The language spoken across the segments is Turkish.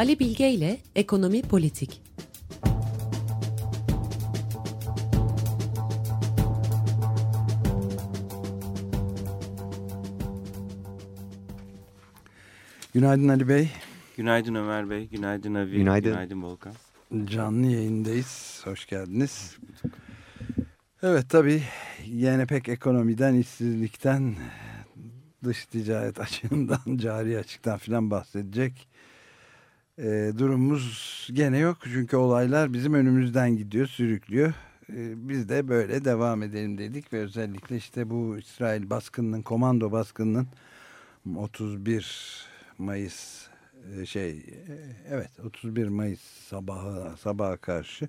Ali Bilge ile Ekonomi Politik. Günaydın Ali Bey. Günaydın Ömer Bey, günaydın Avi, günaydın, günaydın Volkan. Canlı yayındayız, hoş geldiniz. Evet tabii yine pek ekonomiden, işsizlikten, dış ticaret açığından, cari açıktan filan bahsedecek e, durumumuz gene yok. Çünkü olaylar bizim önümüzden gidiyor, sürüklüyor. E, biz de böyle devam edelim dedik ve özellikle işte bu İsrail baskınının, komando baskınının 31 Mayıs şey evet 31 Mayıs sabahı sabaha karşı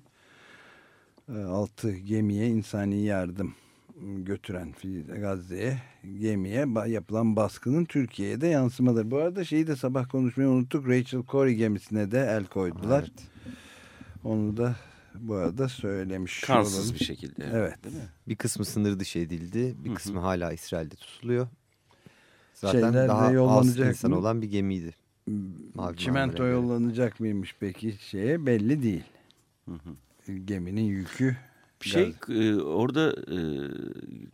6 gemiye insani yardım götüren Gazze'ye gemiye yapılan baskının Türkiye'ye de yansımaları. Bu arada şeyi de sabah konuşmayı unuttuk. Rachel Corey gemisine de el koydular. Evet. Onu da bu arada söylemiş Kansız olalım. bir şekilde. Evet. Değil mi? Bir kısmı sınır dışı edildi. Bir kısmı Hı -hı. hala İsrail'de tutuluyor. Zaten Şeyler daha de az insan mı? olan bir gemiydi. Mavi Çimento yollanacak mıymış peki şeye belli değil. Hı hı. Geminin yükü şey e, orada e,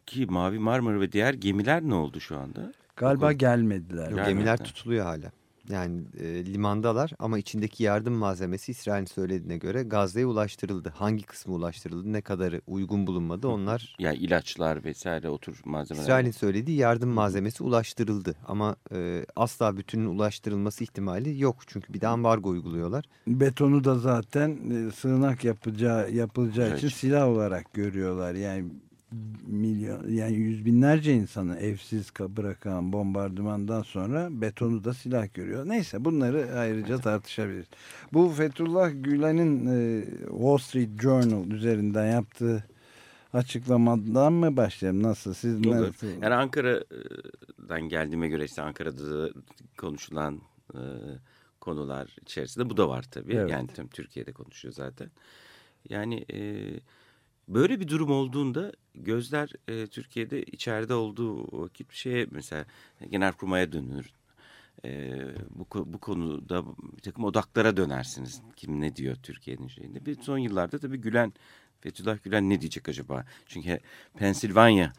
ki Mavi Marmara ve diğer gemiler ne oldu şu anda? Galiba gelmediler. Yok, gemiler tutuluyor hala. Yani e, limandalar ama içindeki yardım malzemesi İsrail'in söylediğine göre Gazze'ye ulaştırıldı. Hangi kısmı ulaştırıldı, ne kadarı uygun bulunmadı onlar. Yani ilaçlar vesaire otur malzemeler. İsrail'in söylediği yardım malzemesi ulaştırıldı ama e, asla bütünün ulaştırılması ihtimali yok. Çünkü bir de ambargo uyguluyorlar. Betonu da zaten e, sığınak yapacağı, yapılacağı evet. için silah olarak görüyorlar. Yani milyon yani yüz binlerce insanı evsiz bırakan bombardımandan sonra betonu da silah görüyor. Neyse bunları ayrıca tartışabiliriz. Bu Fethullah Gülen'in e, Wall Street Journal üzerinden yaptığı açıklamadan mı başlayalım? Nasıl? Siz Olur. nasıl? Yani Ankara'dan geldiğime göre işte Ankara'da konuşulan e, konular içerisinde bu da var tabii. Evet. Yani tüm Türkiye'de konuşuyor zaten. Yani e, Böyle bir durum olduğunda gözler e, Türkiye'de içeride olduğu vakit bir şeye mesela genelkurmaya dönür. E, bu, bu konuda bir takım odaklara dönersiniz. Kim ne diyor Türkiye'nin şeyinde. Bir son yıllarda tabii Gülen, Fethullah Gülen ne diyecek acaba? Çünkü Pensilvanya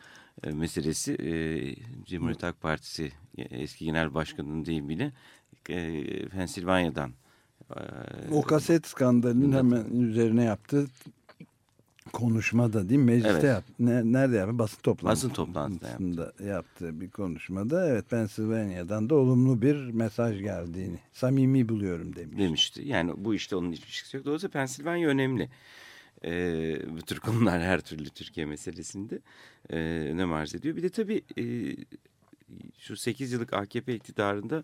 e, meselesi e, Cumhuriyet Halk Partisi eski genel başkanının deyimiyle e, Pensilvanya'dan e, o kaset skandalının hemen üzerine yaptığı konuşmada değil mi? Mecliste evet. yap. Nerede yaptı? Basın toplantısında. Basın toplantısında yaptı. yaptığı bir konuşmada evet Pennsylvania'dan da olumlu bir mesaj geldiğini samimi buluyorum demiş. Demişti. Yani bu işte onun ilişkisi yok. Dolayısıyla Pennsylvania önemli. Ee, bu tür konular her türlü Türkiye meselesinde e, önem arz ediyor. Bir de tabii e, şu 8 yıllık AKP iktidarında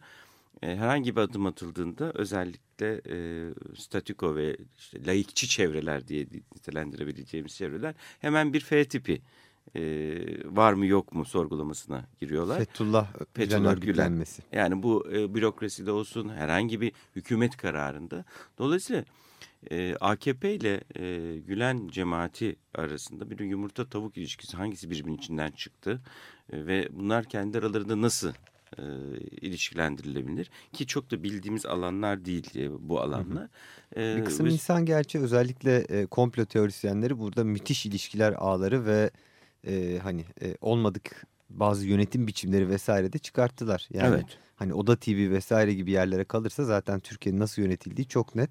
e, herhangi bir adım atıldığında özellikle e, statüko ve işte laikçi çevreler diye nitelendirebileceğimiz çevreler hemen bir F tipi e, var mı yok mu sorgulamasına giriyorlar. Fethullah, Fethullah Gülen. Yani bu e, bürokraside olsun herhangi bir hükümet kararında. Dolayısıyla e, AKP ile e, Gülen cemaati arasında bir yumurta tavuk ilişkisi hangisi birbirinin içinden çıktı e, ve bunlar kendi aralarında nasıl e, ilişkilendirilebilir. Ki çok da bildiğimiz alanlar değil e, bu alanlar. E, bir kısım biz... insan gerçi özellikle e, komplo teorisyenleri burada müthiş ilişkiler ağları ve e, hani e, olmadık bazı yönetim biçimleri vesaire de çıkarttılar. Yani evet. hani Oda TV vesaire gibi yerlere kalırsa zaten Türkiye'nin nasıl yönetildiği çok net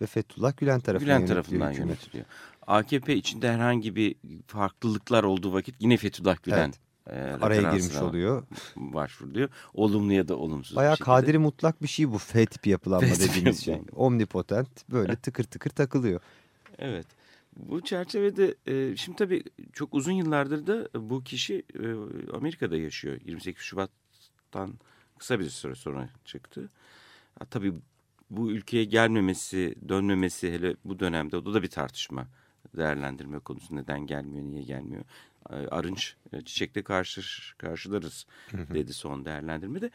ve Fethullah Gülen tarafından Gülen tarafından yönetiliyor. AKP içinde herhangi bir farklılıklar olduğu vakit yine Fethullah Gülen evet e, araya girmiş oluyor. Başvuruluyor. Olumlu ya da olumsuz Bayağı kadiri mutlak bir şey bu F yapılanma dediğimiz şey. Omnipotent böyle tıkır tıkır takılıyor. Evet. Bu çerçevede e, şimdi tabii çok uzun yıllardır da bu kişi e, Amerika'da yaşıyor. 28 Şubat'tan kısa bir süre sonra çıktı. Ha, tabii bu ülkeye gelmemesi, dönmemesi hele bu dönemde o da bir tartışma değerlendirme konusu. Neden gelmiyor, niye gelmiyor? Arınç e, çiçekle karşı, karşılarız dedi son değerlendirmede.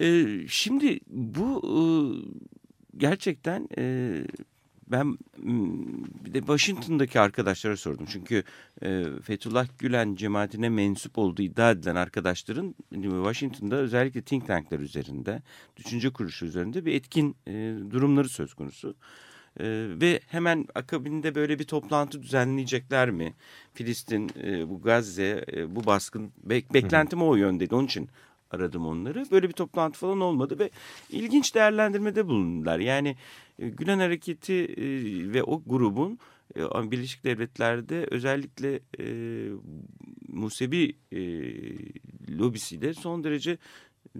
E, şimdi bu e, gerçekten ben bir de Washington'daki arkadaşlara sordum. Çünkü e, Fethullah Gülen cemaatine mensup olduğu iddia edilen arkadaşların Washington'da özellikle think tankler üzerinde, düşünce kuruluşu üzerinde bir etkin e, durumları söz konusu. E, ve hemen akabinde böyle bir toplantı düzenleyecekler mi? Filistin, e, bu Gazze, e, bu baskın bek beklentim o yöndeydi. Onun için aradım onları. Böyle bir toplantı falan olmadı ve ilginç değerlendirmede bulundular. Yani e, Gülen Hareketi e, ve o grubun e, Birleşik Devletler'de özellikle e, Musevi e, lobisiyle son derece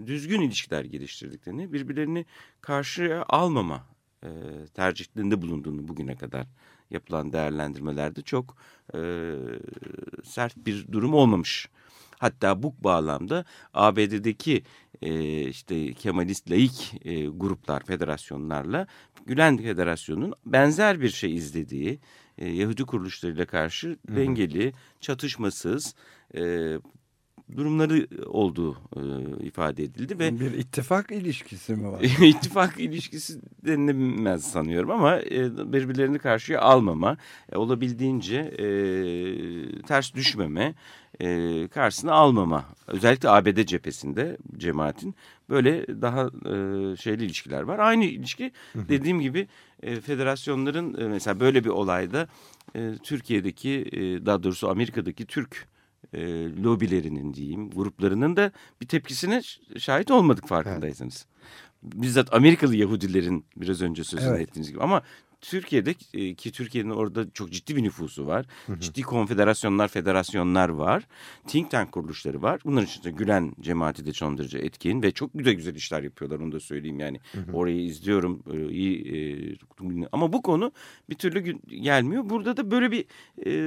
düzgün ilişkiler geliştirdiklerini, birbirlerini karşıya almama e, tercihlerinde bulunduğunu bugüne kadar yapılan değerlendirmelerde çok e, sert bir durum olmamış. Hatta bu bağlamda ABD'deki e, işte Kemalist laik e, gruplar, federasyonlarla Gülen Federasyonu'nun benzer bir şey izlediği e, Yahudi kuruluşlarıyla karşı dengeli, çatışmasız, e, durumları olduğu e, ifade edildi ve bir ittifak ilişkisi mi var? ittifak ilişkisi denilemez sanıyorum ama e, birbirlerini karşıya almama, e, olabildiğince e, ters düşmeme, e, karşısına almama. Özellikle ABD cephesinde cemaatin böyle daha e, şeyli ilişkiler var. Aynı ilişki dediğim gibi e, federasyonların e, mesela böyle bir olayda e, Türkiye'deki e, daha doğrusu Amerika'daki Türk e, lobilerinin diyeyim gruplarının da bir tepkisine şahit olmadık farkındaysanız. Evet. Bizzat Amerikalı Yahudilerin biraz önce sözünü evet. ettiğiniz gibi ama Türkiye'de e, ki Türkiye'nin orada çok ciddi bir nüfusu var. Hı hı. Ciddi konfederasyonlar, federasyonlar var. Think tank kuruluşları var. Bunların içinde Gülen cemaati de son derece etkin ve çok güzel güzel işler yapıyorlar onu da söyleyeyim yani. Hı hı. Orayı izliyorum e, iyi e, ama bu konu bir türlü gelmiyor. Burada da böyle bir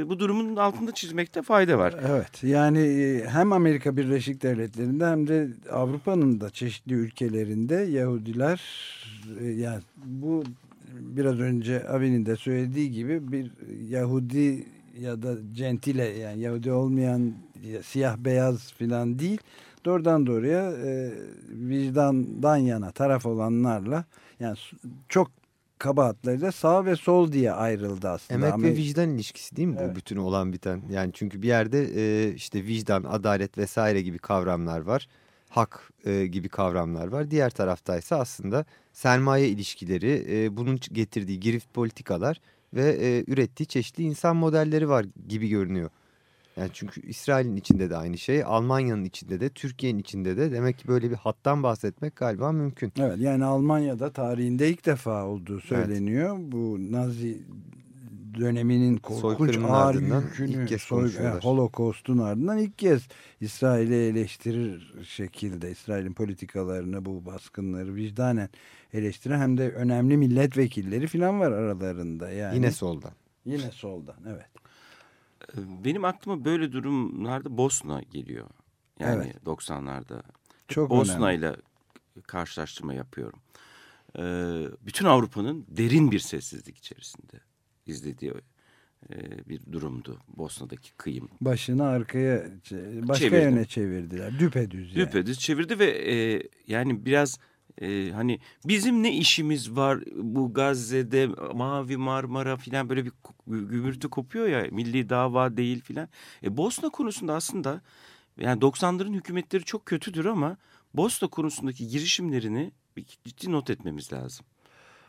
bu durumun altında çizmekte fayda var. Evet yani hem Amerika Birleşik Devletleri'nde hem de Avrupa'nın da çeşitli ülkelerinde Yahudiler yani bu biraz önce abinin de söylediği gibi bir Yahudi ya da centile yani Yahudi olmayan siyah beyaz filan değil doğrudan doğruya e, vicdandan yana taraf olanlarla yani çok kabahatleri sağ ve sol diye ayrıldı aslında. Emek ve vicdan ilişkisi değil mi evet. bu bütün olan biten? Yani çünkü bir yerde e, işte vicdan, adalet vesaire gibi kavramlar var. Hak e, gibi kavramlar var. Diğer taraftaysa aslında sermaye ilişkileri, e, bunun getirdiği girift politikalar ve e, ürettiği çeşitli insan modelleri var gibi görünüyor. Yani çünkü İsrail'in içinde de aynı şey, Almanya'nın içinde de, Türkiye'nin içinde de demek ki böyle bir hattan bahsetmek galiba mümkün. Evet yani Almanya'da tarihinde ilk defa olduğu söyleniyor. Evet. Bu Nazi döneminin korkunç ağır yükünü, ilk kez soy, yani, Holocaust'un ardından ilk kez İsrail'i eleştirir şekilde İsrail'in politikalarını bu baskınları vicdanen eleştiren hem de önemli milletvekilleri falan var aralarında. Yani. Yine soldan. Yine soldan evet. Benim aklıma böyle durumlarda Bosna geliyor. Yani evet. 90'larda. Çok Bosna ile karşılaştırma yapıyorum. Ee, bütün Avrupa'nın derin bir sessizlik içerisinde izlediği e, bir durumdu Bosna'daki kıyım. Başını arkaya başka Çevirdim. yöne çevirdiler. Düpedüz yani. Düpedüz çevirdi ve e, yani biraz e, hani bizim ne işimiz var bu Gazze'de Mavi Marmara filan böyle bir gümürtü kopuyor ya milli dava değil filan. E, Bosna konusunda aslında yani 90'ların hükümetleri çok kötüdür ama Bosna konusundaki girişimlerini ciddi not etmemiz lazım.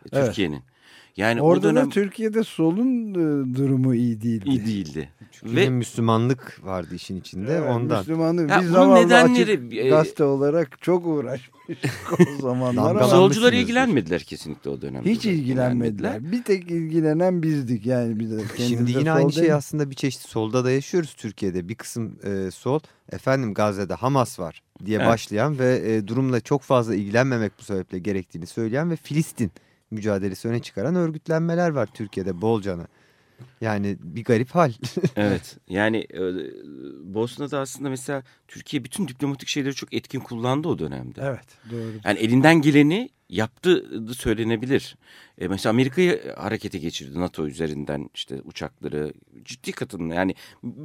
E, Türkiye'nin. Evet. Yani Orada o dönem... da Türkiye'de solun e, durumu iyi değildi. İyi değildi. Çünkü Ve Müslümanlık vardı işin içinde evet, ondan. Müslümanlık. Ya Biz bunun nedenleri e, gazete olarak çok uğraşmış o zamanlar. ama Solcular ilgilenmediler kesinlikle o dönemde. Hiç ilgilenmediler. Bir tek ilgilenen bizdik yani. Biz de Şimdi yine aynı şey aslında bir çeşit solda da yaşıyoruz Türkiye'de. Bir kısım e, sol efendim Gazze'de Hamas var diye evet. başlayan ve e, durumla çok fazla ilgilenmemek bu sebeple gerektiğini söyleyen ve Filistin mücadelesi öne çıkaran örgütlenmeler var Türkiye'de bolcana. Yani bir garip hal. evet yani e, Bosna'da aslında mesela Türkiye bütün diplomatik şeyleri çok etkin kullandı o dönemde. Evet doğru. Yani elinden geleni yaptı söylenebilir. E, mesela Amerika'yı harekete geçirdi NATO üzerinden işte uçakları ciddi katılımla yani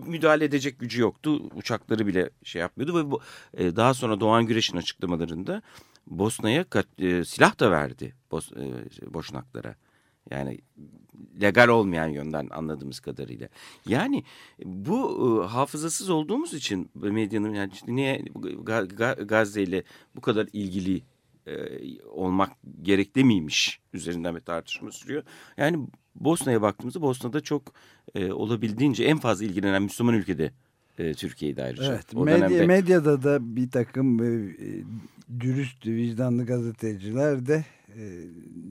müdahale edecek gücü yoktu. Uçakları bile şey yapmıyordu ve bu, e, daha sonra Doğan Güreş'in açıklamalarında Bosna'ya e, silah da verdi Bos, e, Boşnaklara. Yani legal olmayan yönden anladığımız kadarıyla. Yani bu e, hafızasız olduğumuz için medyanın yani niye Gazze ile bu kadar ilgili e, olmak gerekli miymiş üzerinden bir tartışma sürüyor. Yani Bosna'ya baktığımızda Bosna'da çok e, olabildiğince en fazla ilgilenen Müslüman ülkede e, Türkiye'de ayrıca. Evet, medya, dönemde... medyada da bir takım e, dürüst, vicdanlı gazeteciler de e,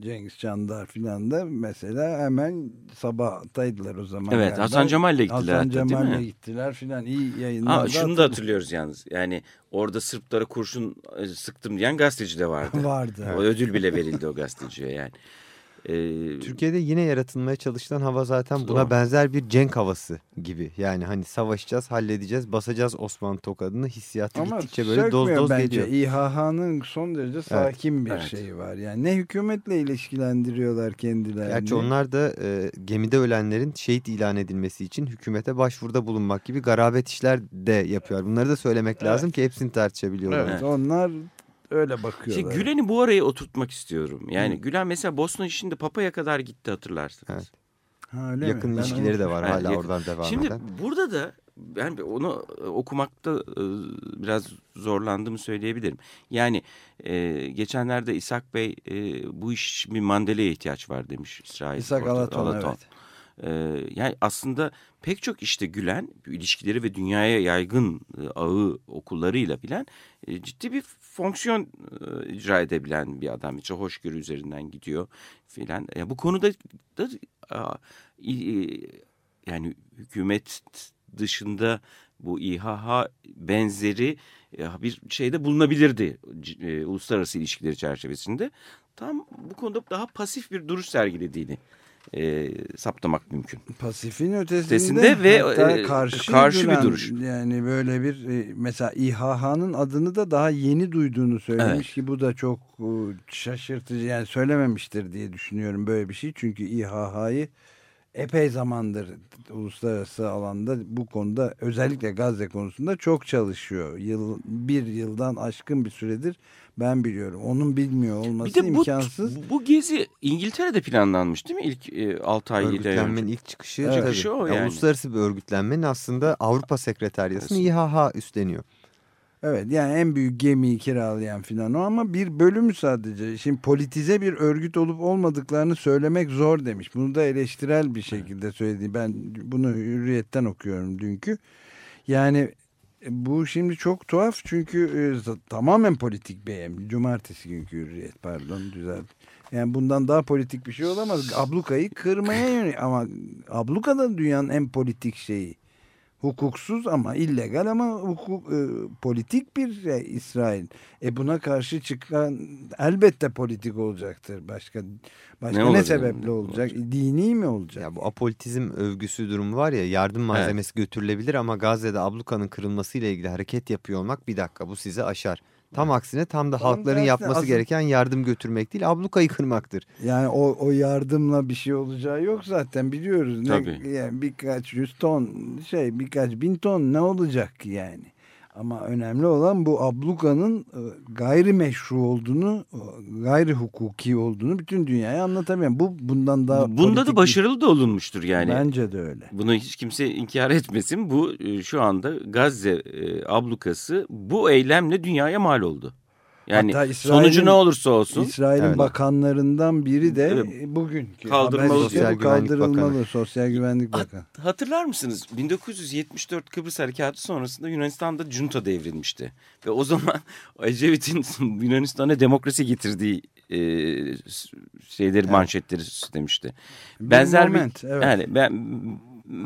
Cengiz Çandar filan da mesela hemen sabahtaydılar o zaman. Evet galiba. Hasan Cemal'le gittiler. Hasan Cemal'le gittiler filan iyi yayınlar. Ha, şunu da hatırlıyoruz yalnız yani orada Sırplara kurşun e, sıktım diyen gazeteci de vardı. vardı. O ödül bile verildi o gazeteciye yani. Ee, Türkiye'de yine yaratılmaya çalışılan hava zaten buna benzer bir cenk havası gibi. Yani hani savaşacağız, halledeceğiz, basacağız Osmanlı tokadını hissiyatı Ama gittikçe böyle doz doz bence. geliyor. İHH'nın son derece sakin evet. bir evet. şeyi var. Yani ne hükümetle ilişkilendiriyorlar kendilerini. Gerçi onlar da e, gemide ölenlerin şehit ilan edilmesi için hükümete başvuruda bulunmak gibi garabet işler de yapıyor. Bunları da söylemek evet. lazım ki hepsini tartışabiliyorlar. Evet, onlar öyle bakıyorlar. İşte Gülen'i bu araya oturtmak istiyorum. Yani Hı. Gülen mesela Bosna işinde Papa'ya kadar gitti hatırlarsınız. Evet. Ha, öyle Yakın mi? ilişkileri de var hala yakın. oradan devam Şimdi eden. Şimdi burada da ben onu e, okumakta e, biraz zorlandığımı söyleyebilirim. Yani e, geçenlerde İshak Bey bu iş bir Mandela'ya ihtiyaç var demiş İsrail. İshak Alaton, Alaton. evet. Yani aslında pek çok işte Gülen ilişkileri ve dünyaya yaygın ağı okullarıyla bilen ciddi bir fonksiyon icra edebilen bir adam. İşte hoşgörü üzerinden gidiyor filan. Ya bu konuda da yani hükümet dışında bu İHH benzeri bir şeyde bulunabilirdi uluslararası ilişkileri çerçevesinde. Tam bu konuda daha pasif bir duruş sergilediğini e, saptamak mümkün. Pasifin ötesinde, ötesinde ve e, karşı, karşı bir duruş. Yani böyle bir e, mesela İHH'nın adını da daha yeni duyduğunu söylemiş evet. ki bu da çok e, şaşırtıcı yani söylememiştir diye düşünüyorum böyle bir şey. Çünkü İHH'yı epey zamandır uluslararası alanda bu konuda özellikle Gazze konusunda çok çalışıyor. Yıl, bir yıldan aşkın bir süredir ben biliyorum. Onun bilmiyor olması bir de bu, imkansız. Bu gezi İngiltere'de planlanmış değil mi ilk e, 6 ay Örgütlenmenin ilk çıkışı. Evet. çıkışı o yani. yani. Uluslararası bir örgütlenmenin aslında Avrupa Sekreteryası'nı İHH üstleniyor. Evet yani en büyük gemiyi kiralayan filan o ama bir bölümü sadece. Şimdi politize bir örgüt olup olmadıklarını söylemek zor demiş. Bunu da eleştirel bir şekilde söyledi. Ben bunu hürriyetten okuyorum dünkü. Yani bu şimdi çok tuhaf çünkü e, tamamen politik bir em. Cumartesi günkü hürriyet pardon düzelt. Yani bundan daha politik bir şey olamaz. Ablukayı kırmaya yönelik ama abluka da dünyanın en politik şeyi hukuksuz ama illegal ama hukuk, e, politik bir şey İsrail. E buna karşı çıkan elbette politik olacaktır. Başka başka ne, ne sebeple olacak? olacak? Dini mi olacak? Ya bu apolitizm övgüsü durumu var ya yardım malzemesi evet. götürülebilir ama Gazze'de ablukanın kırılmasıyla ilgili hareket yapıyor olmak bir dakika bu sizi aşar. Tam aksine tam da tam halkların yapması aslında, gereken yardım götürmek değil ablukayı kırmaktır. Yani o, o yardımla bir şey olacağı yok zaten biliyoruz. Tabii. Ne, yani birkaç yüz ton şey birkaç bin ton ne olacak yani. Ama önemli olan bu ablukanın e, gayri meşru olduğunu, e, gayri hukuki olduğunu bütün dünyaya anlatamıyorum. Bu bundan daha Bunda da başarılı da olunmuştur yani. Bence de öyle. Bunu hiç kimse inkar etmesin. Bu e, şu anda Gazze ablukası bu eylemle dünyaya mal oldu. Yani sonucu ne olursa olsun. İsrail'in evet. bakanlarından biri de evet. bugün kaldırmalı sosyal kaldırılmalı bakanı. sosyal güvenlik bakanı. Hatırlar mısınız? 1974 Kıbrıs Harekatı sonrasında Yunanistan'da junta devrilmişti. Ve o zaman Ecevit'in Yunanistan'a demokrasi getirdiği e, şeyleri evet. manşetleri demişti. Benzer bir, moment, evet. yani ben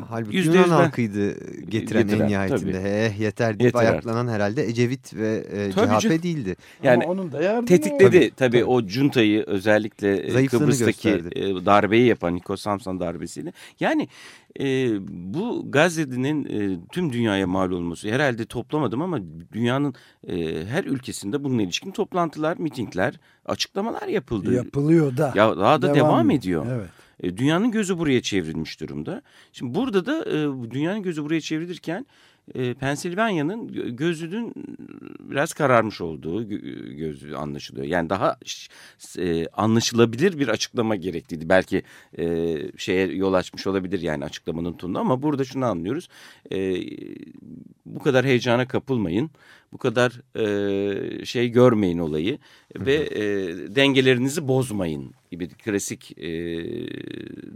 Halbuki Yüzde Yunan halkıydı getiren, getiren en nihayetinde. Eh, yeter deyip yeter ayaklanan herhalde Ecevit ve e, CHP canım. değildi. Yani Ama onun da yardımı tetikledi tabii, tabii, tabii o cuntayı özellikle e, Kıbrıs'taki e, darbeyi yapan Nikos Samson darbesiyle. Yani e, bu Gazze'nin e, tüm dünyaya mal olması herhalde toplamadım ama dünyanın e, her ülkesinde bununla ilişkin toplantılar, mitingler, açıklamalar yapıldı. Yapılıyor da. Ya daha da devam, devam ediyor. Evet. E, dünyanın gözü buraya çevrilmiş durumda. Şimdi burada da e, dünyanın gözü buraya çevrilirken e, Pensilvanya'nın gözünün biraz kararmış olduğu gözü anlaşılıyor. Yani daha e, anlaşılabilir bir açıklama gerekliydi. Belki e, şeye yol açmış olabilir yani açıklamanın tonu ama burada şunu anlıyoruz. E, bu kadar heyecana kapılmayın. Bu kadar e, şey görmeyin olayı ve e, dengelerinizi bozmayın gibi klasik e,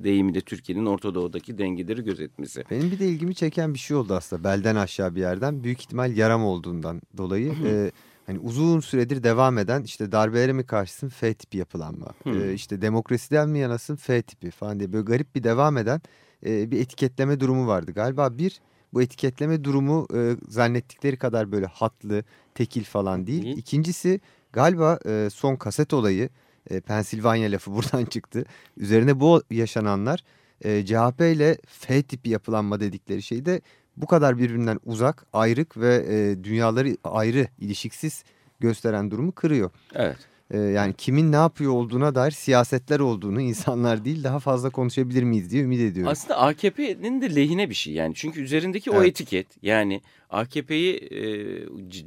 deyimi de Türkiye'nin Orta Doğu'daki dengeleri gözetmesi. Benim bir de ilgimi çeken bir şey oldu aslında belden aşağı bir yerden büyük ihtimal yaram olduğundan dolayı. e, hani uzun süredir devam eden işte darbelere mi karşısın F tipi yapılanma, e, işte demokrasiden mi yanasın F tipi falan diye böyle garip bir devam eden e, bir etiketleme durumu vardı. Galiba bir bu etiketleme durumu e, zannettikleri kadar böyle hatlı, tekil falan değil. değil. İkincisi galiba e, son kaset olayı, e, Pensilvanya lafı buradan çıktı. Üzerine bu yaşananlar e, CHP ile F tipi yapılanma dedikleri şeyde bu kadar birbirinden uzak, ayrık ve e, dünyaları ayrı, ilişiksiz gösteren durumu kırıyor. Evet. E, yani kimin ne yapıyor olduğuna dair siyasetler olduğunu insanlar değil daha fazla konuşabilir miyiz diye ümit ediyorum. Aslında AKP'nin de lehine bir şey yani. Çünkü üzerindeki evet. o etiket yani AKP'yi e,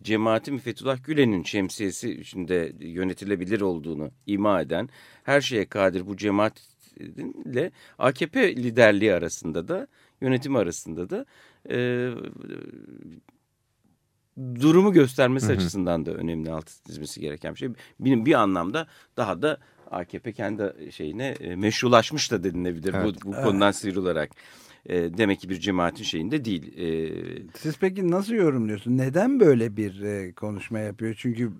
cemaati Fethullah Gülen'in şemsiyesi içinde yönetilebilir olduğunu ima eden her şeye kadir bu cemaatle AKP liderliği arasında da yönetimi arasında da e, durumu göstermesi hı hı. açısından da önemli altı çizmesi gereken bir şey. Bir, bir anlamda daha da AKP kendi şeyine e, meşrulaşmış da denilebilir evet. bu, bu evet. konudan sıyrılarak. E, demek ki bir cemaatin şeyinde değil. E, Siz peki nasıl yorumluyorsunuz? Neden böyle bir e, konuşma yapıyor? Çünkü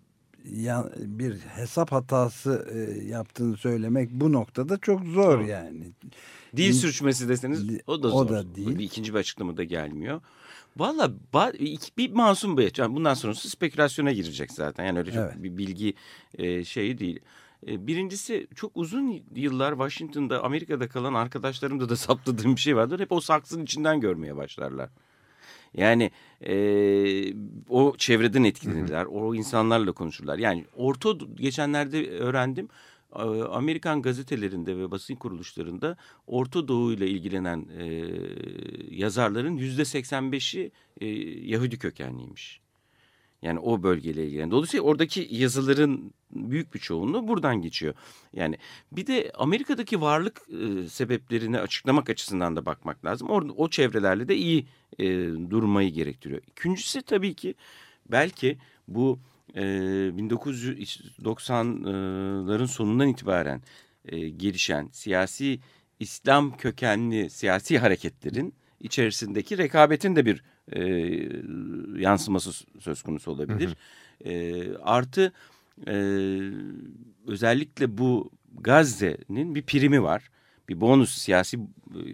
ya, bir hesap hatası e, yaptığını söylemek bu noktada çok zor yani. Dil sürçmesi deseniz o da zor. O da değil. Bir ikinci bir açıklama da gelmiyor. Valla bir masum bir yani bundan sonrası spekülasyona girecek zaten. Yani öyle çok evet. bir bilgi e, şeyi değil. E, birincisi çok uzun yıllar Washington'da Amerika'da kalan arkadaşlarımda da saptadığım bir şey vardır. Hep o saksının içinden görmeye başlarlar. Yani e, o çevreden etkilenirler. Hı hı. O insanlarla konuşurlar. Yani orta geçenlerde öğrendim. Amerikan gazetelerinde ve basın kuruluşlarında Orta Doğu ile ilgilenen e, yazarların yüzde 85'i e, Yahudi kökenliymiş. Yani o bölgeyle ilgilenen. Dolayısıyla oradaki yazıların büyük bir çoğunluğu buradan geçiyor. Yani bir de Amerika'daki varlık e, sebeplerini açıklamak açısından da bakmak lazım. Orada o çevrelerle de iyi e, durmayı gerektiriyor. İkincisi tabii ki belki bu e, 1990'ların sonundan itibaren e, gelişen siyasi İslam kökenli siyasi hareketlerin içerisindeki rekabetin de bir e, yansıması söz konusu olabilir. Hı hı. E, artı e, özellikle bu Gazze'nin bir primi var. Bir bonus siyasi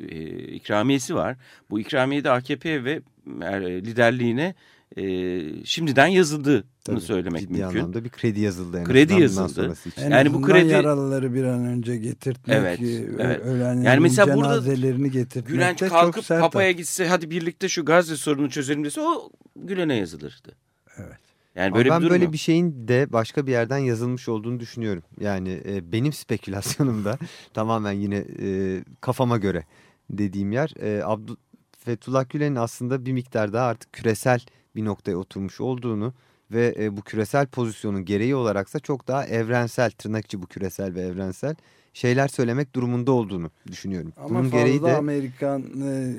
e, ikramiyesi var. Bu ikramiyede AKP ve e, liderliğine e, şimdiden yazıldığını Tabii, söylemek ciddi mümkün. anlamda bir kredi yazıldı. En kredi yazıldı. En yani bu kredi yaralıları bir an önce getirtmek, evet, evet. ölenlerin yani mesela cenazelerini burada getirtmek Gülenç kalkıp Papa'ya gitse hadi birlikte şu Gazze sorununu çözelim dese o Gülen'e yazılırdı. Evet. Yani böyle ben bir böyle bir şeyin de başka bir yerden yazılmış olduğunu düşünüyorum. Yani e, benim spekülasyonumda tamamen yine e, kafama göre dediğim yer e, Abdü Fethullah Gülen'in aslında bir miktar daha artık küresel bir noktaya oturmuş olduğunu ve e, bu küresel pozisyonun gereği olaraksa çok daha evrensel tırnak içi bu küresel ve evrensel şeyler söylemek durumunda olduğunu düşünüyorum. Ama Bunun gereği de Amerikan e,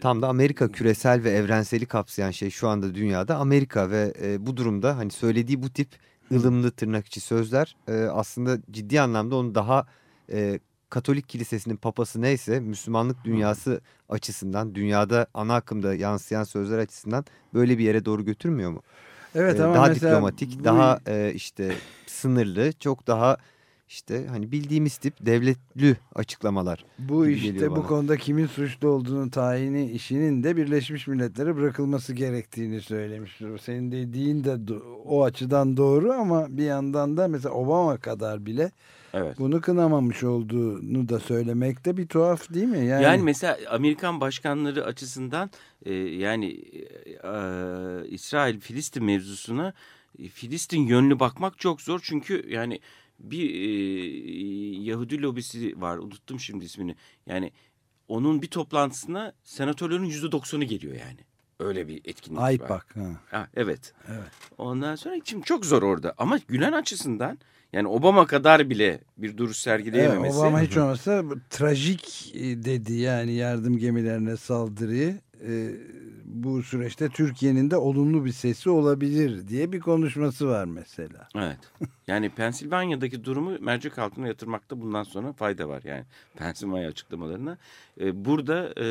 tam da Amerika küresel ve evrenseli kapsayan şey şu anda dünyada Amerika ve e, bu durumda hani söylediği bu tip ılımlı tırnak içi sözler e, aslında ciddi anlamda onu daha e, Katolik kilisesinin papası neyse Müslümanlık dünyası açısından dünyada ana akımda yansıyan sözler açısından böyle bir yere doğru götürmüyor mu? Evet ee, ama daha diplomatik, bu... daha e, işte sınırlı, çok daha işte hani bildiğimiz tip devletli açıklamalar. Bu işte bu konuda kimin suçlu olduğunu tayini işinin de Birleşmiş Milletler'e bırakılması gerektiğini söylemiş. Senin dediğin de o açıdan doğru ama bir yandan da mesela Obama kadar bile Evet. Bunu kınamamış olduğunu da söylemek de bir tuhaf değil mi? Yani, yani mesela Amerikan başkanları açısından e, yani e, İsrail-Filistin mevzusuna e, Filistin yönlü bakmak çok zor. Çünkü yani bir e, Yahudi lobisi var unuttum şimdi ismini. Yani onun bir toplantısına senatörlerin yüzde doksanı geliyor yani. Öyle bir etkinlik Aypak, var. Ha. Ha, evet. evet. Ondan sonra şimdi çok zor orada. Ama Gülen açısından yani Obama kadar bile bir duruş sergileyememesi. Evet, Obama hiç olmazsa trajik e, dedi yani yardım gemilerine saldırıyı e, bu süreçte Türkiye'nin de olumlu bir sesi olabilir diye bir konuşması var mesela. Evet. Yani Pensilvanya'daki durumu mercek altına yatırmakta bundan sonra fayda var. Yani Pensilvanya açıklamalarına. Ee, burada e,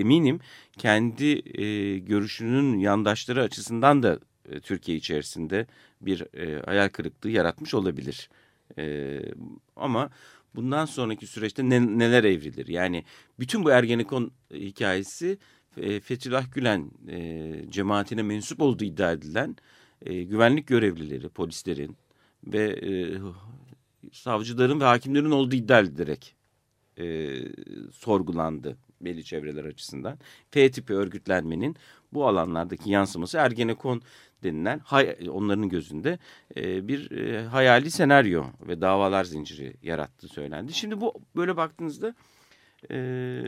eminim kendi e, görüşünün yandaşları açısından da e, Türkiye içerisinde bir e, hayal kırıklığı yaratmış olabilir. E, ama bundan sonraki süreçte ne, neler evrilir? Yani bütün bu Ergenekon hikayesi e, Fethullah Gülen e, cemaatine mensup olduğu iddia edilen e, güvenlik görevlileri, polislerin ve e, savcıların ve hakimlerin olduğu iddia edilerek e, sorgulandı belli çevreler açısından. F tipi örgütlenmenin bu alanlardaki yansıması Ergenekon denilen hay, onların gözünde e, bir e, hayali senaryo ve davalar zinciri yarattığı söylendi. Şimdi bu böyle baktığınızda e,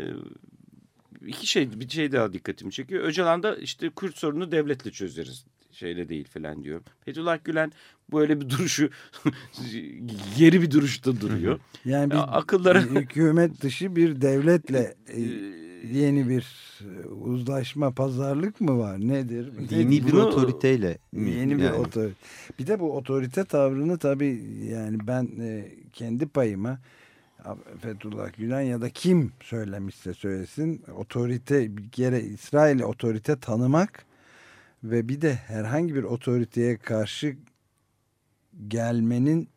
iki şey bir şey daha dikkatimi çekiyor. Öcalan'da işte Kürt sorunu devletle çözeriz şeyle değil falan diyor. Fethullah Gülen böyle bir duruşu geri bir duruşta duruyor. Yani bir, akıllara hükümet dışı bir devletle yeni bir e, uzlaşma pazarlık mı var nedir? Dini bir otoriteyle. Yeni bir yani. otorite. Bir de bu otorite tavrını tabii yani ben e, kendi payıma Fethullah Gülen ya da kim söylemişse söylesin otorite bir kere İsrail'e otorite tanımak ve bir de herhangi bir otoriteye karşı gelmenin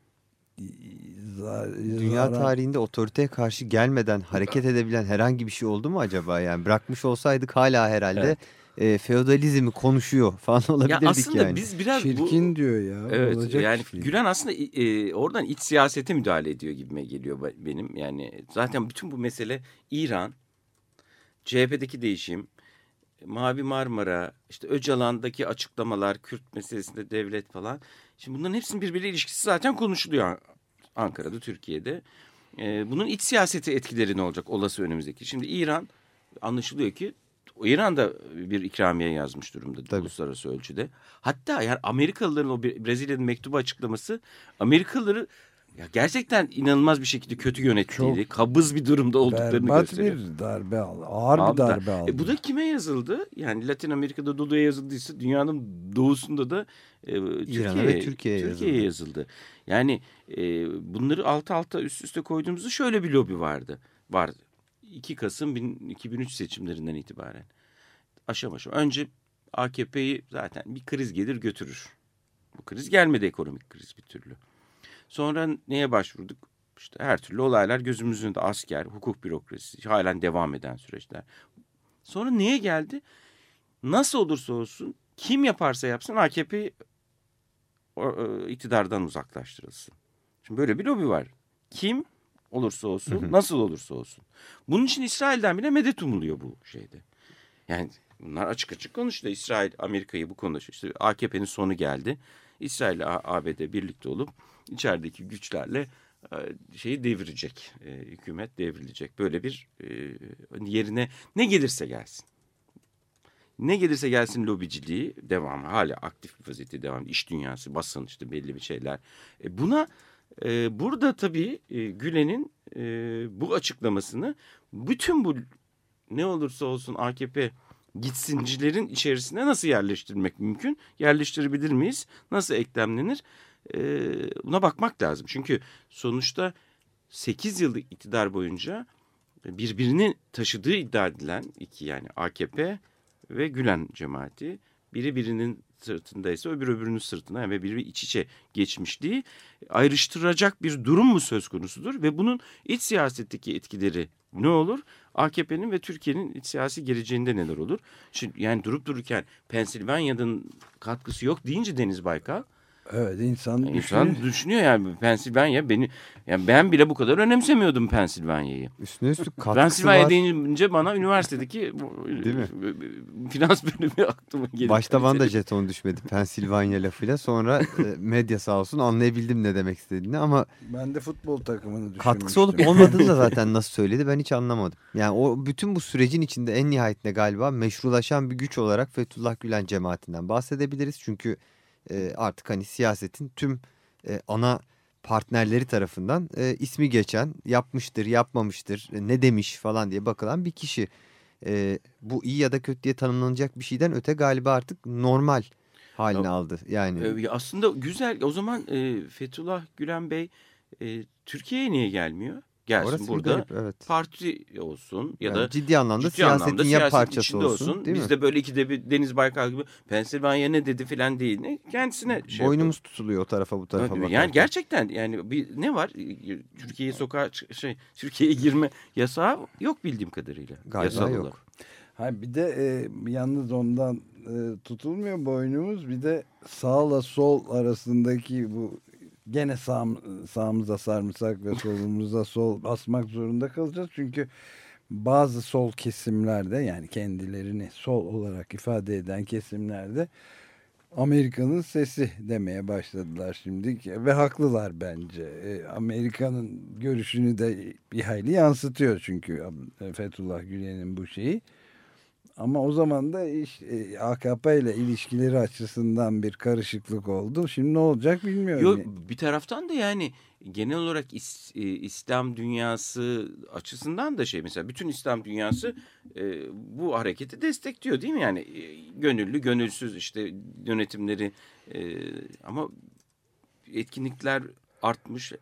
Dünya tarihinde otoriteye karşı gelmeden hareket edebilen herhangi bir şey oldu mu acaba? Yani bırakmış olsaydık hala herhalde evet e, feodalizmi konuşuyor falan olabilirdik ya aslında yani. biz biraz Çirkin bu, diyor ya. Evet Olacak yani şey. Gülen aslında e, oradan iç siyasete müdahale ediyor gibime geliyor benim. Yani zaten bütün bu mesele İran, CHP'deki değişim, Mavi Marmara, işte Öcalan'daki açıklamalar, Kürt meselesinde devlet falan. Şimdi bunların hepsinin birbiriyle ilişkisi zaten konuşuluyor Ankara'da, Türkiye'de. Ee, bunun iç siyaseti etkileri ne olacak olası önümüzdeki? Şimdi İran anlaşılıyor ki İran da bir ikramiye yazmış durumda Tabii. uluslararası ölçüde. Hatta yani Amerikalıların o Brezilya'nın mektubu açıklaması Amerikalıları ya gerçekten inanılmaz bir şekilde kötü yönettiğini, kabız bir durumda olduklarını berbat gösteriyor. bir darbe aldı. Ağır Aldı. bir darbe aldı. E, bu da kime yazıldı? Yani Latin Amerika'da Dudu'ya yazıldıysa dünyanın doğusunda da e, Türkiye'ye ve Türkiye'ye Türkiye yazıldı. yazıldı. Yani e, bunları alt alta üst üste koyduğumuzda şöyle bir lobi vardı. Vardı. 2 Kasım 2003 seçimlerinden itibaren. Aşama aşama. Önce AKP'yi zaten bir kriz gelir götürür. Bu kriz gelmedi ekonomik kriz bir türlü. Sonra neye başvurduk? İşte her türlü olaylar gözümüzün önünde asker, hukuk bürokrasisi, halen devam eden süreçler. Sonra neye geldi? Nasıl olursa olsun kim yaparsa yapsın AKP iktidardan uzaklaştırılsın. Şimdi böyle bir lobi var. Kim olursa olsun, nasıl olursa olsun. Bunun için İsrail'den bile medet umuluyor bu şeyde. Yani bunlar açık açık konuştu. İsrail Amerika'yı bu konuda işte AKP'nin sonu geldi. İsrail ile ABD birlikte olup içerideki güçlerle e, şeyi devirecek. E, hükümet devrilecek. Böyle bir e, yerine ne gelirse gelsin. Ne gelirse gelsin lobiciliği devam hala aktif bir vaziyette devam. İş dünyası, basın işte belli bir şeyler. Buna burada tabii Gülen'in bu açıklamasını bütün bu ne olursa olsun AKP gitsincilerin içerisine nasıl yerleştirmek mümkün? Yerleştirebilir miyiz? Nasıl eklemlenir? E, buna bakmak lazım. Çünkü sonuçta 8 yıllık iktidar boyunca birbirini taşıdığı iddia edilen iki yani AKP ve Gülen cemaati biri birinin sırtındaysa öbür öbürünün sırtına ve biri iç içe geçmişliği ayrıştıracak bir durum mu söz konusudur ve bunun iç siyasetteki etkileri ne olur? AKP'nin ve Türkiye'nin iç siyasi geleceğinde neler olur? Şimdi yani durup dururken Pensilvanya'nın katkısı yok deyince Deniz Baykal Evet insan düşünüyor. İnsan düşünüyor yani Pensilvanya beni yani ben bile bu kadar önemsemiyordum Pensilvanya'yı. Üstüne üstlük katkısı Pensilvanya var. deyince bana üniversitedeki Değil mi? finans bölümü aklıma geldi. Başta bana da jeton düşmedi Pensilvanya lafıyla. Sonra e, medya sağ olsun anlayabildim ne demek istediğini ama ben de futbol takımını düşünmüştüm. Katkısı olup olmadığını da zaten nasıl söyledi ben hiç anlamadım. Yani o bütün bu sürecin içinde en nihayetinde galiba meşrulaşan bir güç olarak Fethullah Gülen cemaatinden bahsedebiliriz. Çünkü e, artık hani siyasetin tüm e, ana partnerleri tarafından e, ismi geçen yapmıştır yapmamıştır e, ne demiş falan diye bakılan bir kişi. E, bu iyi ya da kötü diye tanımlanacak bir şeyden öte galiba artık normal haline aldı. Yani e, aslında güzel o zaman e, Fethullah Gülen Bey e, Türkiye'ye niye gelmiyor? Gelsin Orası burada garip, evet. parti olsun ya yani da ciddi anlamda ciddi siyasetin anlamda ya parçası olsun. olsun. Değil Biz mi? de böyle ikide bir Deniz Baykal gibi Pensilvanya ne dedi filan değil. Ne? Kendisine şey Boynumuz yapalım. tutuluyor o tarafa bu tarafa bakarken. Yani gerçekten yani bir ne var? Türkiye'ye sokağa şey Türkiye'ye girme yasağı yok bildiğim kadarıyla. Galiba Yasal yok. Olarak. Ha bir de e, yalnız ondan e, tutulmuyor boynumuz bir de sağla sol arasındaki bu gene sağ, sağımıza sarımsak ve solumuza sol basmak zorunda kalacağız. Çünkü bazı sol kesimlerde yani kendilerini sol olarak ifade eden kesimlerde Amerika'nın sesi demeye başladılar şimdi ve haklılar bence. E, Amerika'nın görüşünü de bir hayli yansıtıyor çünkü Fethullah Gülen'in bu şeyi. Ama o zaman da iş, e, AKP ile ilişkileri açısından bir karışıklık oldu. Şimdi ne olacak bilmiyorum. Yok bir taraftan da yani genel olarak is, e, İslam dünyası açısından da şey mesela bütün İslam dünyası e, bu hareketi destekliyor değil mi? Yani e, gönüllü gönülsüz işte yönetimleri e, ama etkinlikler artmış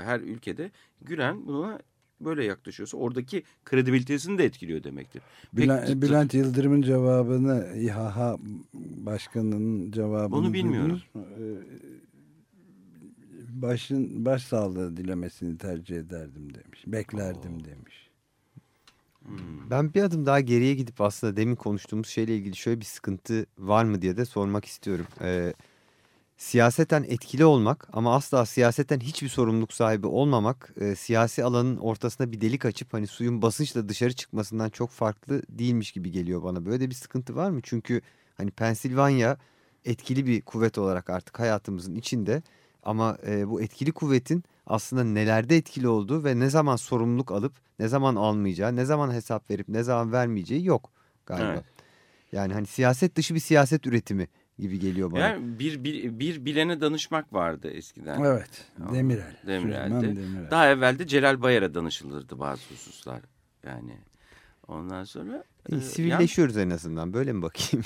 her ülkede Gülen buna böyle yaklaşıyorsa oradaki kredibilitesini de etkiliyor demektir. Bülent, Peki, Bülent Yıldırım'ın cevabını İHA Başkanı'nın cevabını Onu bilmiyorum. Ee, başın baş sağlığı dilemesini tercih ederdim demiş. Beklerdim Oo. demiş. Hmm. Ben bir adım daha geriye gidip aslında demin konuştuğumuz şeyle ilgili şöyle bir sıkıntı var mı diye de sormak istiyorum. Ee, siyaseten etkili olmak ama asla siyaseten hiçbir sorumluluk sahibi olmamak e, siyasi alanın ortasına bir delik açıp hani suyun basınçla dışarı çıkmasından çok farklı değilmiş gibi geliyor bana. Böyle bir sıkıntı var mı? Çünkü hani Pensilvanya etkili bir kuvvet olarak artık hayatımızın içinde ama e, bu etkili kuvvetin aslında nelerde etkili olduğu ve ne zaman sorumluluk alıp ne zaman almayacağı, ne zaman hesap verip ne zaman vermeyeceği yok galiba. Evet. Yani hani siyaset dışı bir siyaset üretimi gibi geliyor bana. Yani bir, bir, bir bilene danışmak vardı eskiden. Evet. Demirel. Demirel'de. Demirel. Daha evvelde Celal Bayar'a danışılırdı bazı hususlar. Yani ondan sonra... E, sivilleşiyoruz yani... en azından. Böyle mi bakayım?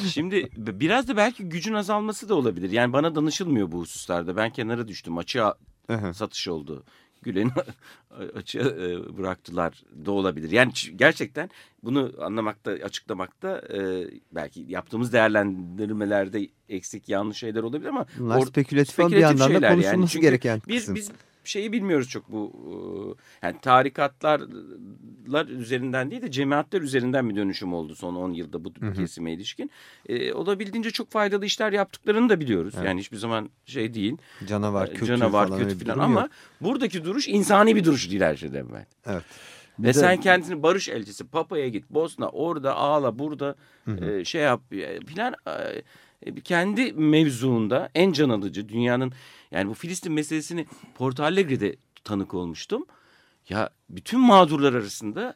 Şimdi biraz da belki gücün azalması da olabilir. Yani bana danışılmıyor bu hususlarda. Ben kenara düştüm. Açığa satış oldu. Gülen'i açığa e, bıraktılar da olabilir. Yani gerçekten bunu anlamakta, açıklamakta e, belki yaptığımız değerlendirmelerde eksik, yanlış şeyler olabilir ama... Bunlar spekülatif, spekülatif bir yandan da konuşulması yani. gereken kısım. Biz, biz şeyi bilmiyoruz çok bu yani tarikatlar üzerinden değil de cemaatler üzerinden bir dönüşüm oldu son 10 yılda bu hı hı. kesime ilişkin. E, olabildiğince çok faydalı işler yaptıklarını da biliyoruz. Evet. Yani hiçbir zaman şey değil. Canavar, kötü canavar, falan, kötü falan ama yok. buradaki duruş insani bir duruş değil her şeyden evvel. Evet. Ve de... sen kendini barış elçisi Papa'ya git Bosna orada ağla burada hı hı. E, şey yap filan e, kendi mevzuunda en can alıcı dünyanın yani bu Filistin meselesini Porto Alegre'de tanık olmuştum. Ya bütün mağdurlar arasında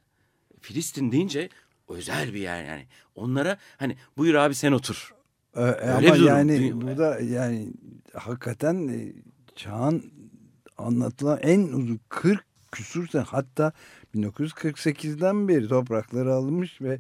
Filistin deyince özel bir yer yani. Onlara hani buyur abi sen otur. Ee, Öyle ama yani bu da yani hakikaten e, çağın anlatılan en uzun 40 küsürse hatta 1948'den beri toprakları almış ve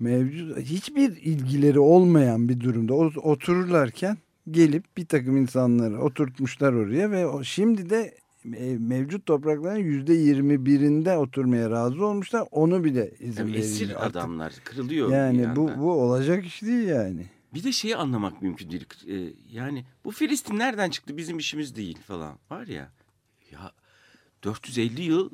mevcut hiçbir ilgileri olmayan bir durumda otururlarken gelip bir takım insanları oturtmuşlar oraya ve şimdi de e, mevcut toprakların yüzde yirmi birinde oturmaya razı olmuşlar. Onu bile izin yani Esir adamlar kırılıyor. Yani bu, bu olacak iş değil yani. Bir de şeyi anlamak mümkün değil. Ee, yani bu Filistin nereden çıktı bizim işimiz değil falan var ya. Ya 450 yıl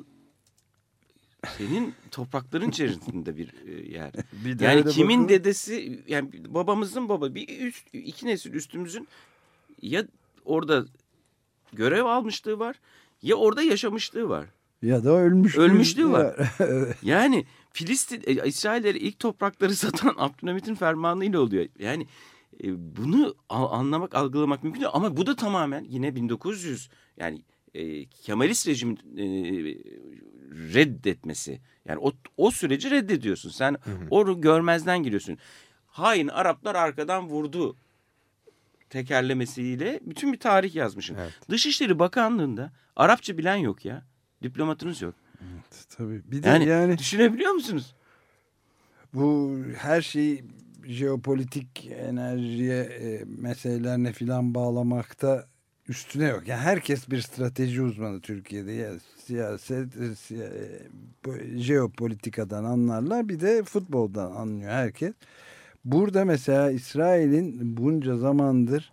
senin toprakların içerisinde bir e, yer. bir yani kimin bakalım. dedesi yani babamızın baba bir üst, iki nesil üstümüzün ya orada görev almışlığı var ya orada yaşamışlığı var. Ya da ölmüşlüğü, ölmüşlüğü var. yani Filistin, e, İsrail'lere ilk toprakları satan Abdülhamit'in fermanıyla oluyor. Yani e, bunu anlamak, algılamak mümkün değil. Ama bu da tamamen yine 1900 yani e, Kemalist rejimin e, reddetmesi. Yani o, o süreci reddediyorsun. Sen hı hı. onu görmezden giriyorsun. Hain Araplar arkadan vurdu tekerlemesiyle bütün bir tarih yazmışsın. Evet. Dışişleri Bakanlığı'nda Arapça bilen yok ya. Diplomatınız yok. Evet, tabii. Bir de yani, yani düşünebiliyor musunuz? Bu her şeyi jeopolitik enerjiye e, meselelerine filan bağlamakta üstüne yok. Yani herkes bir strateji uzmanı Türkiye'de. Ya, siyaset, e, e, jeopolitikadan anlarlar. Bir de futboldan anlıyor herkes. Burada mesela İsrail'in bunca zamandır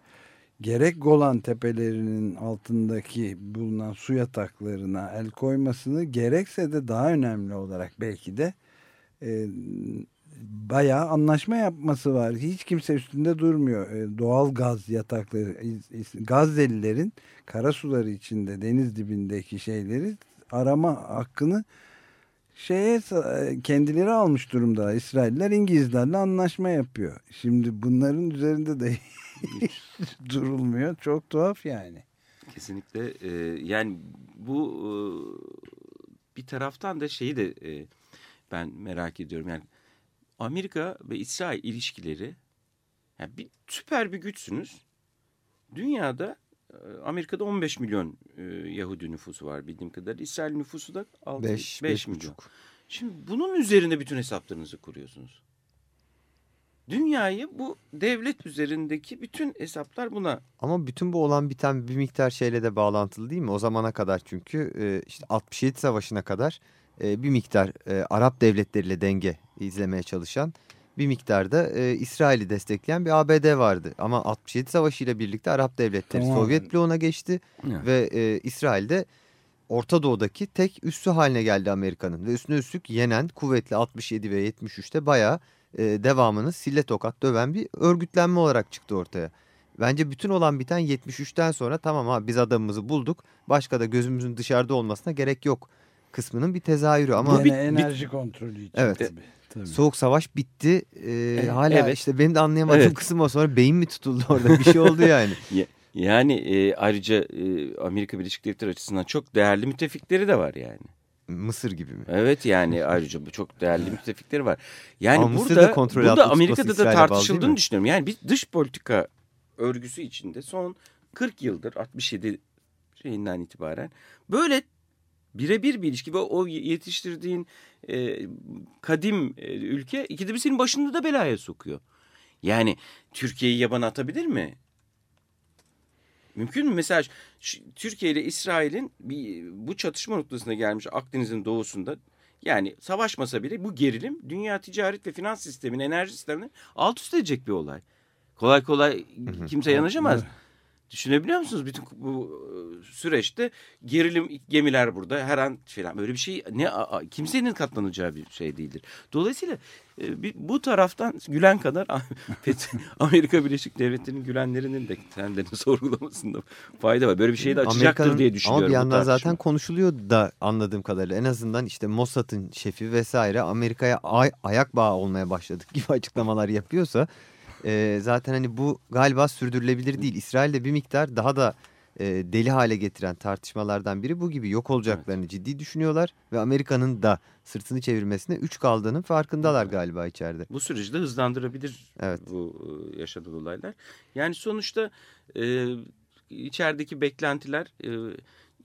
gerek Golan tepelerinin altındaki bulunan su yataklarına el koymasını gerekse de daha önemli olarak belki de e, bayağı anlaşma yapması var. Hiç kimse üstünde durmuyor. E, doğal gaz yatakları, Gazze'lilerin kara suları içinde deniz dibindeki şeyleri arama hakkını şeye kendileri almış durumda. İsrailler İngilizlerle anlaşma yapıyor. Şimdi bunların üzerinde de durulmuyor. Çok tuhaf yani. Kesinlikle. E, yani bu e, bir taraftan da şeyi de e, ben merak ediyorum. Yani Amerika ve İsrail ilişkileri yani bir süper bir güçsünüz. Dünyada e, Amerika'da 15 milyon e, Yahudi nüfusu var bildiğim kadarıyla. İsrail nüfusu da 6, 5, 5 milyon. Buçuk. Şimdi bunun üzerine bütün hesaplarınızı kuruyorsunuz. Dünyayı bu devlet üzerindeki bütün hesaplar buna. Ama bütün bu olan biten bir miktar şeyle de bağlantılı değil mi? O zamana kadar çünkü e, işte 67 Savaşı'na kadar e, bir miktar e, Arap devletleriyle denge izlemeye çalışan bir miktarda e, İsrail'i destekleyen bir ABD vardı. Ama 67 Savaşı ile birlikte Arap devletleri tamam. Sovyet bloğuna geçti ya. ve e, İsrail'de Orta Doğu'daki tek üssü haline geldi Amerika'nın. Ve üstüne üstlük yenen kuvvetli 67 ve 73'te bayağı e, devamını sille tokat döven bir örgütlenme olarak çıktı ortaya. Bence bütün olan biten 73'ten sonra tamam ha biz adamımızı bulduk. Başka da gözümüzün dışarıda olmasına gerek yok kısmının bir tezahürü ama Gene enerji kontrolü için evet. tabii. Tabii. Soğuk savaş bitti. Ee, hala evet. işte benim de anlayamadığım evet. kısım o sonra beyin mi tutuldu orada bir şey oldu yani. yani e, ayrıca e, Amerika Birleşik Devletleri açısından çok değerli müttefikleri de var yani. Mısır gibi mi? Evet yani ayrıca çok değerli müttefikleri var. Yani Ama burada, kontrol burada Amerika'da da tartışıldığını düşünüyorum. Yani bir dış politika örgüsü içinde son 40 yıldır 67 şeyinden itibaren böyle birebir bir ilişki ve o yetiştirdiğin e, kadim e, ülke ikide bir senin başını da belaya sokuyor. Yani Türkiye'yi yabana atabilir mi? Mümkün mü? Mesela Türkiye ile İsrail'in bu çatışma noktasına gelmiş Akdeniz'in doğusunda yani savaşmasa bile bu gerilim dünya ticaret ve finans sisteminin enerji sistemini alt üst edecek bir olay. Kolay kolay kimse yanaşamaz. Düşünebiliyor musunuz? Bütün bu e, süreçte gerilim gemiler burada her an falan böyle bir şey ne kimsenin katlanacağı bir şey değildir. Dolayısıyla e, bu taraftan gülen kadar Amerika Birleşik Devletleri'nin gülenlerinin de kendilerini sorgulamasında fayda var. Böyle bir şeyi de açacaktır diye düşünüyorum. Ama bir yandan zaten konuşuluyor da anladığım kadarıyla en azından işte Mossad'ın şefi vesaire Amerika'ya ay ayak bağı olmaya başladık gibi açıklamalar yapıyorsa e, zaten hani bu galiba sürdürülebilir değil. İsrail'de bir miktar daha da e, deli hale getiren tartışmalardan biri bu gibi yok olacaklarını evet. ciddi düşünüyorlar ve Amerika'nın da sırtını çevirmesine üç kaldığının farkındalar galiba içeride. Bu süreci de hızlandırabilir evet. bu e, yaşanan olaylar. Yani sonuçta e, içerideki beklentiler e,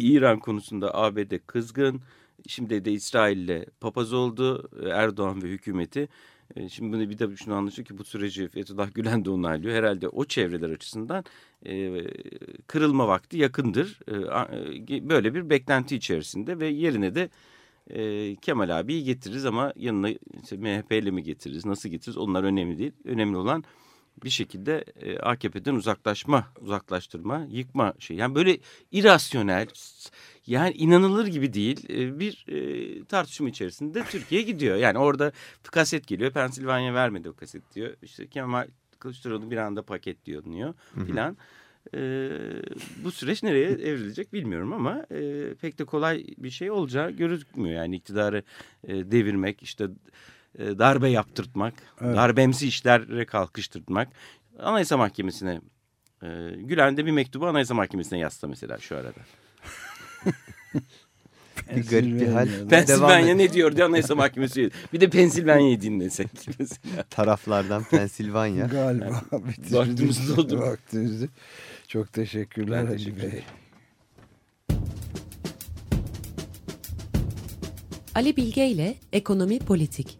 İran konusunda ABD kızgın. Şimdi de İsrail'le papaz oldu Erdoğan ve hükümeti. E, şimdi bunu bir de şunu anlaşılıyor ki bu süreci Fethullah Gülen de onaylıyor. Herhalde o çevreler açısından e, kırılma vakti yakındır. E, böyle bir beklenti içerisinde ve yerine de e, Kemal abiyi getiririz ama yanına işte MHP ile mi getiririz, nasıl getiririz onlar önemli değil. Önemli olan bir şekilde e, AKP'den uzaklaşma, uzaklaştırma, yıkma şey. Yani böyle irasyonel, yani inanılır gibi değil e, bir e, tartışma içerisinde Türkiye gidiyor. Yani orada kaset geliyor, Pensilvanya vermedi o kaset diyor. İşte Kemal Kılıçdaroğlu bir anda paketliyor diyor filan. E, bu süreç nereye evrilecek bilmiyorum ama e, pek de kolay bir şey olacağı gözükmüyor. Yani iktidarı e, devirmek, işte e, darbe yaptırtmak, evet. darbemsi işlere kalkıştırtmak. Anayasa Mahkemesi'ne, e, Gülen de bir mektubu Anayasa Mahkemesi'ne yazsa mesela şu arada. bir garip bir hal. Pensilvanya ne diyor diye Anayasa Mahkemesi. Bir de Pensilvanya'yı dinlesek mesela. Taraflardan Pensilvanya. Galiba Vaktimiz doldu. Vaktimizi. Çok teşekkürler Ali Bey. Ali Bilge ile Ekonomi Politik